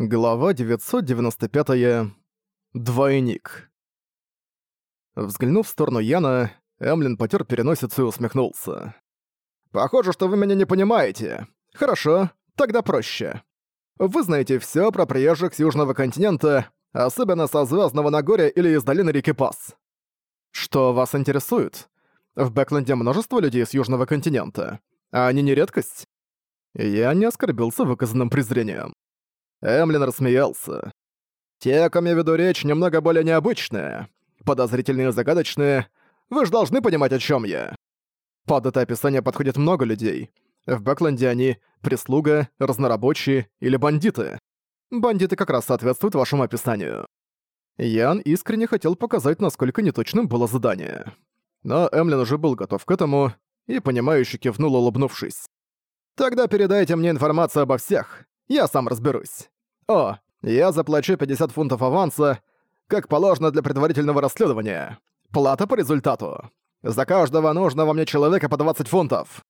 Глава 995. -е. Двойник. Взглянув в сторону Яна, Эмлин потер переносицу и усмехнулся. «Похоже, что вы меня не понимаете. Хорошо, тогда проще. Вы знаете все про приезжих с Южного континента, особенно со Звездного Нагоря или из долины реки Пас. Что вас интересует? В Бэкленде множество людей с Южного континента, а они не редкость?» Я не оскорбился выказанным презрением. Эмлин рассмеялся. «Те, о ком я веду речь, немного более необычные, подозрительные и загадочные. Вы же должны понимать, о чем я». Под это описание подходит много людей. В Бэкленде они — прислуга, разнорабочие или бандиты. Бандиты как раз соответствуют вашему описанию. Ян искренне хотел показать, насколько неточным было задание. Но Эмлин уже был готов к этому и, понимающе кивнул, улыбнувшись. «Тогда передайте мне информацию обо всех. Я сам разберусь. «О, я заплачу 50 фунтов аванса, как положено для предварительного расследования. Плата по результату. За каждого нужного мне человека по 20 фунтов».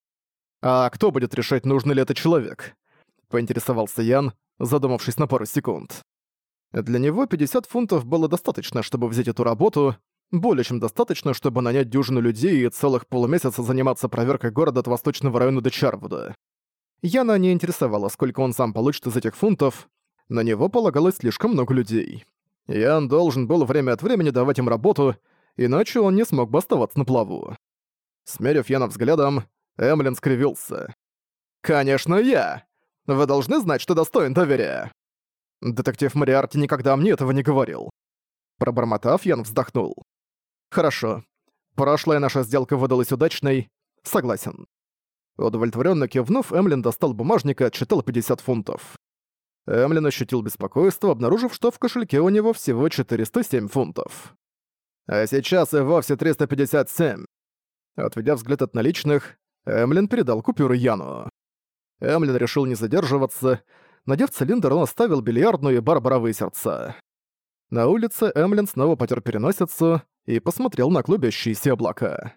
«А кто будет решать, нужный ли это человек?» — поинтересовался Ян, задумавшись на пару секунд. Для него 50 фунтов было достаточно, чтобы взять эту работу, более чем достаточно, чтобы нанять дюжину людей и целых полумесяца заниматься проверкой города от восточного района до Чарвуда. Яна не интересовала, сколько он сам получит из этих фунтов, на него полагалось слишком много людей. Ян должен был время от времени давать им работу, иначе он не смог бы оставаться на плаву. Смерив Яна взглядом, Эмлин скривился. «Конечно, я! Вы должны знать, что достоин доверия!» «Детектив Мариарти никогда мне этого не говорил». Пробормотав, Ян вздохнул. «Хорошо. Прошлая наша сделка выдалась удачной. Согласен». Удовлетворенно кивнув, Эмлин достал бумажника и отчитал 50 фунтов. Эмлин ощутил беспокойство, обнаружив, что в кошельке у него всего 407 фунтов. А сейчас и вовсе 357. Отведя взгляд от наличных, Эмлин передал купюру Яну. Эмлин решил не задерживаться. Надев цилиндр, он оставил бильярдную и барбаровые сердца. На улице Эмлин снова потер переносицу и посмотрел на клубящиеся облака.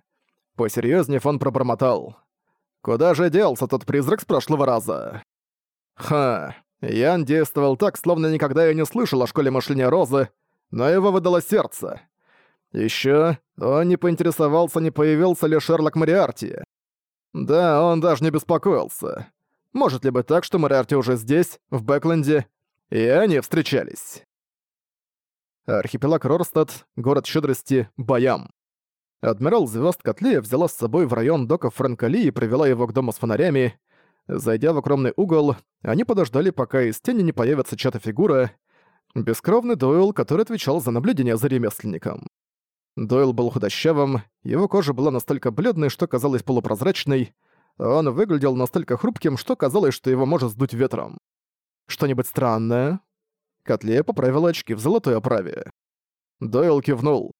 Посерьезнее он пробормотал. «Куда же делся тот призрак с прошлого раза?» «Ха, Ян действовал так, словно никогда я не слышал о школе мышления Розы, но его выдало сердце. Еще он не поинтересовался, не появился ли Шерлок Мариарти. Да, он даже не беспокоился. Может ли быть так, что Мариарти уже здесь, в Бэкленде, и они встречались? Архипелаг Рорстад, город щедрости, Баям. Адмирал звезд Котлея взяла с собой в район доков Франкали и привела его к дому с фонарями, Зайдя в огромный угол, они подождали, пока из тени не появится чья-то фигура, бескровный Дойл, который отвечал за наблюдение за ремесленником. Дойл был худощавым, его кожа была настолько бледной, что казалась полупрозрачной, он выглядел настолько хрупким, что казалось, что его может сдуть ветром. «Что-нибудь странное?» Котлея поправила очки в золотой оправе. Дойл кивнул.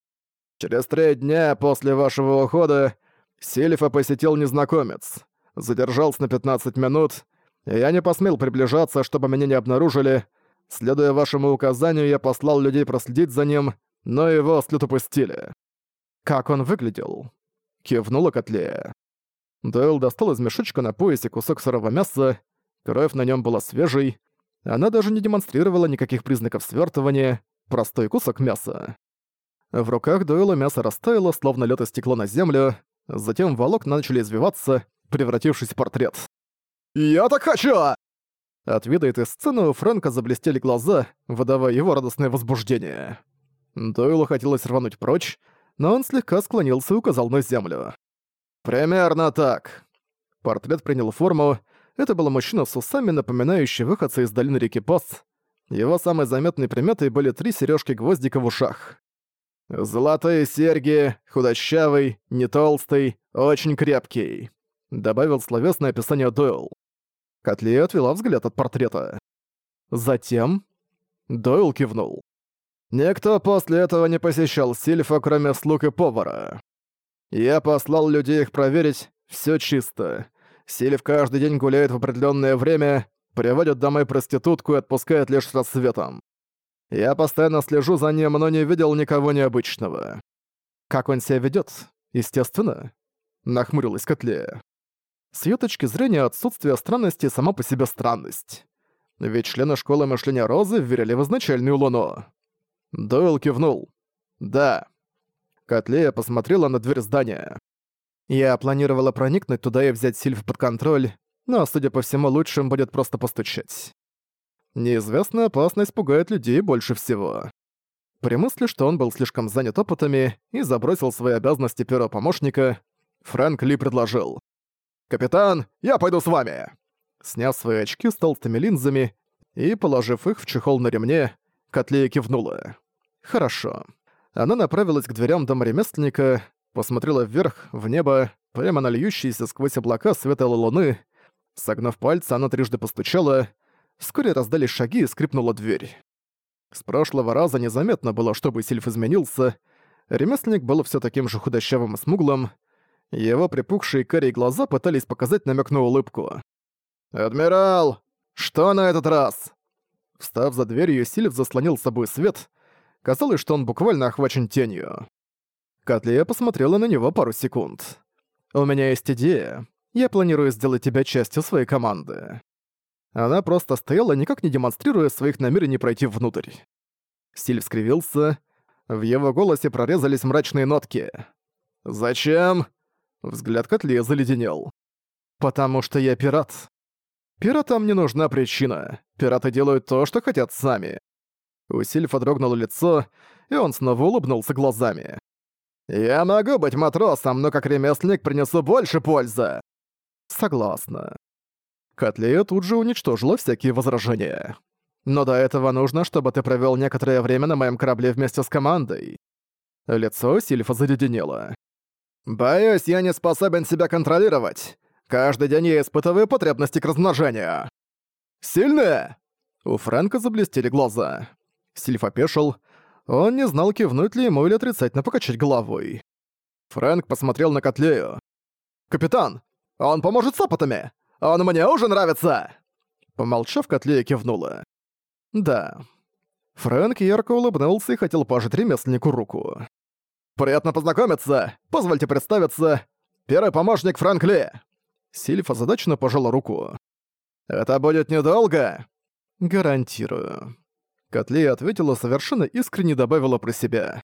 «Через три дня после вашего ухода Сильфа посетил незнакомец задержался на 15 минут. Я не посмел приближаться, чтобы меня не обнаружили. Следуя вашему указанию, я послал людей проследить за ним, но его след упустили. Как он выглядел? Кивнула Котлея. Дойл достал из мешочка на поясе кусок сырого мяса, кровь на нем была свежей, она даже не демонстрировала никаких признаков свертывания, простой кусок мяса. В руках Дойла мясо растаяло, словно лед и стекло на землю, затем волокна начали извиваться, превратившись в портрет. «Я так хочу!» От вида этой сцены у Фрэнка заблестели глаза, выдавая его радостное возбуждение. Дойлу хотелось рвануть прочь, но он слегка склонился и указал на землю. «Примерно так». Портрет принял форму. Это был мужчина с усами, напоминающий выходца из долины реки Пас. Его самой заметной приметой были три сережки гвоздика в ушах. «Золотые серьги, худощавый, не толстый, очень крепкий» добавил словесное описание Дойл. Котли отвела взгляд от портрета. Затем Дойл кивнул. «Никто после этого не посещал Сильфа, кроме слуг и повара. Я послал людей их проверить, все чисто. Сильф каждый день гуляет в определенное время, приводит домой проститутку и отпускает лишь с рассветом. Я постоянно слежу за ним, но не видел никого необычного. Как он себя ведет? Естественно. Нахмурилась Котлея. С её точки зрения, отсутствие странности само по себе странность. Ведь члены школы мышления Розы верили в изначальную Луну. Дойл кивнул. «Да». Котлея посмотрела на дверь здания. «Я планировала проникнуть туда и взять Сильф под контроль, но, судя по всему, лучшим будет просто постучать». Неизвестная опасность пугает людей больше всего. При мысли, что он был слишком занят опытами и забросил свои обязанности первого помощника, Фрэнк Ли предложил. «Капитан, я пойду с вами!» Сняв свои очки с толстыми линзами и положив их в чехол на ремне, Котлея кивнула. «Хорошо». Она направилась к дверям дома ремесленника, посмотрела вверх, в небо, прямо на льющиеся сквозь облака светлой луны. Согнув пальцы, она трижды постучала. Вскоре раздались шаги и скрипнула дверь. С прошлого раза незаметно было, чтобы сильф изменился. Ремесленник был все таким же худощавым и смуглым, его припухшие карие глаза пытались показать намек на улыбку. «Адмирал! Что на этот раз?» Встав за дверью, Сильв заслонил с собой свет. Казалось, что он буквально охвачен тенью. Котлея посмотрела на него пару секунд. «У меня есть идея. Я планирую сделать тебя частью своей команды». Она просто стояла, никак не демонстрируя своих намерений пройти внутрь. Сильв скривился. В его голосе прорезались мрачные нотки. «Зачем?» Взгляд Котли заледенел. «Потому что я пират. Пиратам не нужна причина. Пираты делают то, что хотят сами». У Сильфа дрогнуло лицо, и он снова улыбнулся глазами. «Я могу быть матросом, но как ремесленник принесу больше пользы!» «Согласна». Котлея тут же уничтожила всякие возражения. «Но до этого нужно, чтобы ты провёл некоторое время на моем корабле вместе с командой». Лицо Сильфа заледенело. Боюсь, я не способен себя контролировать. Каждый день я испытываю потребности к размножению. Сильно? У Фрэнка заблестели глаза. Сильф опешил. Он не знал, кивнуть ли ему или отрицательно покачать головой. Фрэнк посмотрел на Котлею. «Капитан, он поможет сапотами. Он мне уже нравится!» Помолчав, Котлея кивнула. «Да». Фрэнк ярко улыбнулся и хотел пожать ремесленнику руку. «Приятно познакомиться! Позвольте представиться! Первый помощник Франкли!» Сильф озадаченно пожала руку. «Это будет недолго!» «Гарантирую». Котлея ответила совершенно искренне добавила про себя.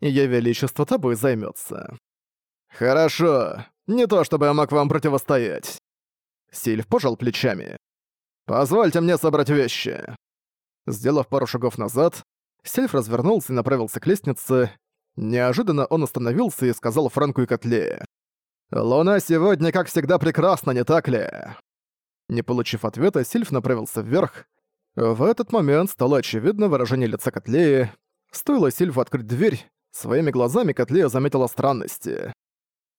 «Я величество тобой займется. «Хорошо. Не то чтобы я мог вам противостоять». Сильф пожал плечами. «Позвольте мне собрать вещи». Сделав пару шагов назад, Сильф развернулся и направился к лестнице, Неожиданно он остановился и сказал Франку и Котле. «Луна сегодня, как всегда, прекрасна, не так ли?» Не получив ответа, Сильф направился вверх. В этот момент стало очевидно выражение лица Котлея. Стоило Сильфу открыть дверь, своими глазами Котлея заметила странности.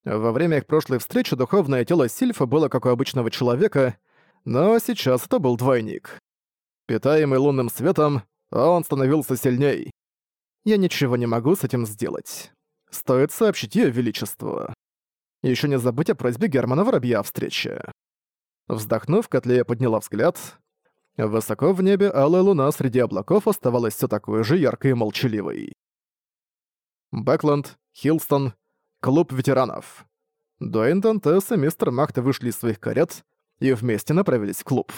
Во время их прошлой встречи духовное тело Сильфа было как у обычного человека, но сейчас это был двойник. Питаемый лунным светом, он становился сильней я ничего не могу с этим сделать. Стоит сообщить ее величество. Еще не забыть о просьбе Германа Воробья о встрече. Вздохнув, Котлея подняла взгляд. Высоко в небе алая луна среди облаков оставалась все такой же яркой и молчаливой. Бэкленд, Хилстон, клуб ветеранов. Дуэйн Дантес и мистер Макта вышли из своих карет и вместе направились в клуб.